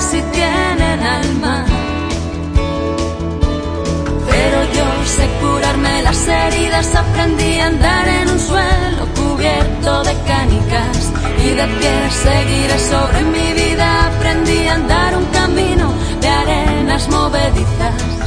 si tienen alma. Pero yo sé curarme las heridas, aprendí a andar en un suelo cubierto de canicas y de pie seguiré sobre mi vida, aprendí a andar un camino de arenas movedizas.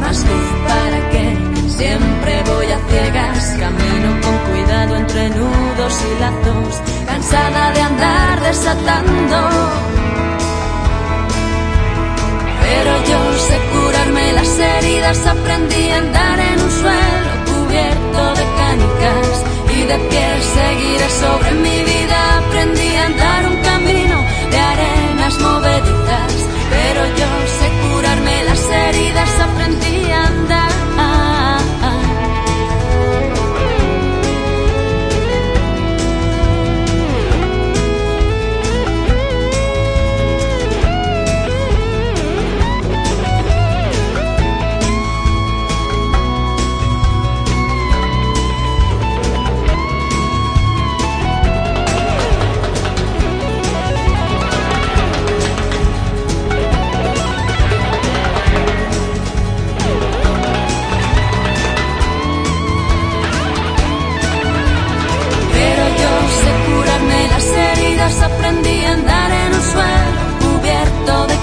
Más luz para que siempre voy a ciegas, camino con cuidado entre nudos y lazos, cansada de andar desatando. Pero yo sé curarme las heridas, aprendí aprendí a andar en un suelo cubierto de